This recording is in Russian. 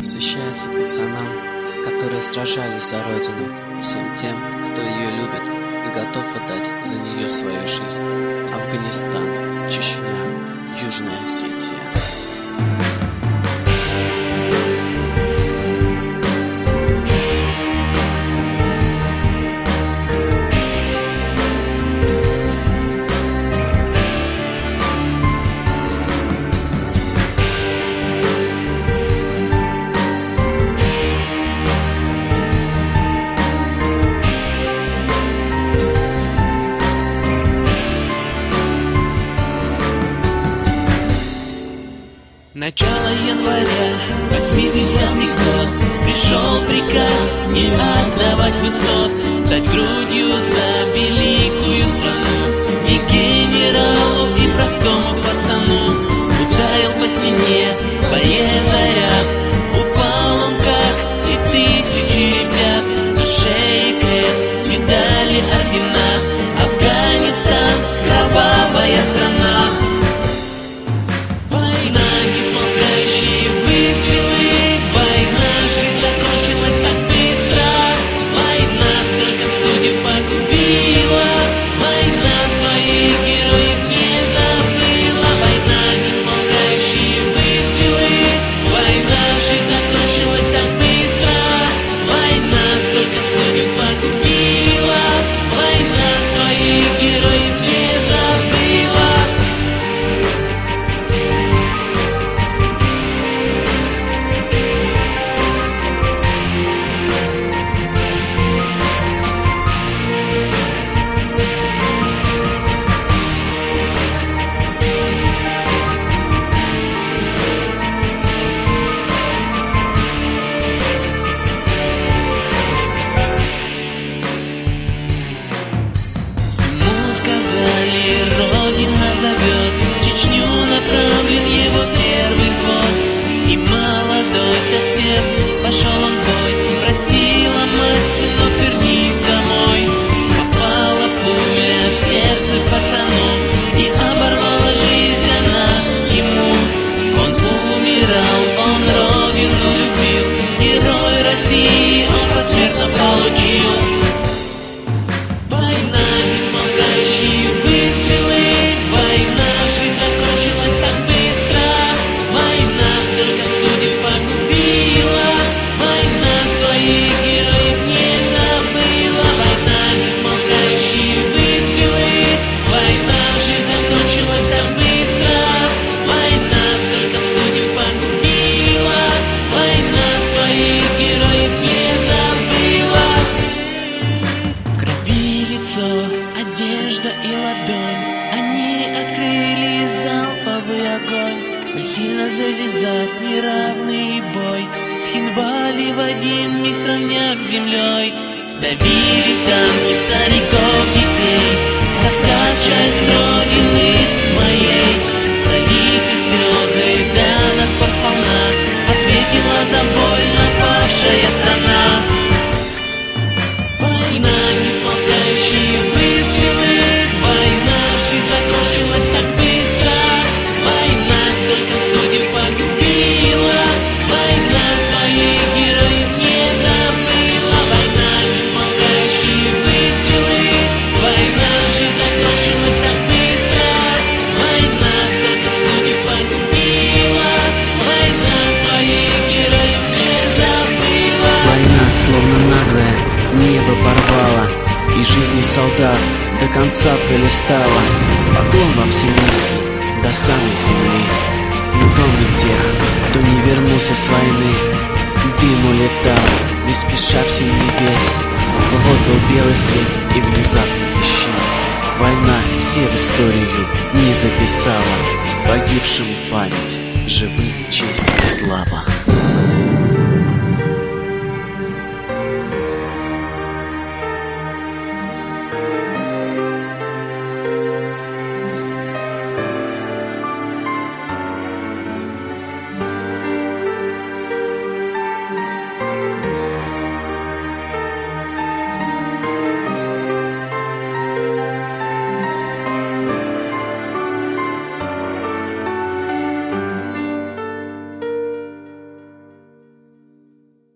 посвящается пацанам, которые сражались за Родину, всем тем, кто ее любит и готов отдать за нее свою жизнь. Афганистан, Чечня, Южная Осетия. Начало января, 80-й год. Пришел приказ не отдавать высот Стать грудью за великую страну. И генералу, и простому пацану Ударил по стене боец заряд Упал он как и тысячи ребят На шее крест, медали, ордена огонь Мы сильно завязав неравный бой. С Хинвали в один миг сравняв с землей Давили танки стариков, И жизни солдат до конца пролистала. Поклон вам всемирский до самой земли. Мы помним тех, кто не вернулся с войны. Дым улетал, не спеша в семь небес. Вот был белый свет и внезапно исчез. Война все в историю не записала. Погибшим память, живым честь и слава.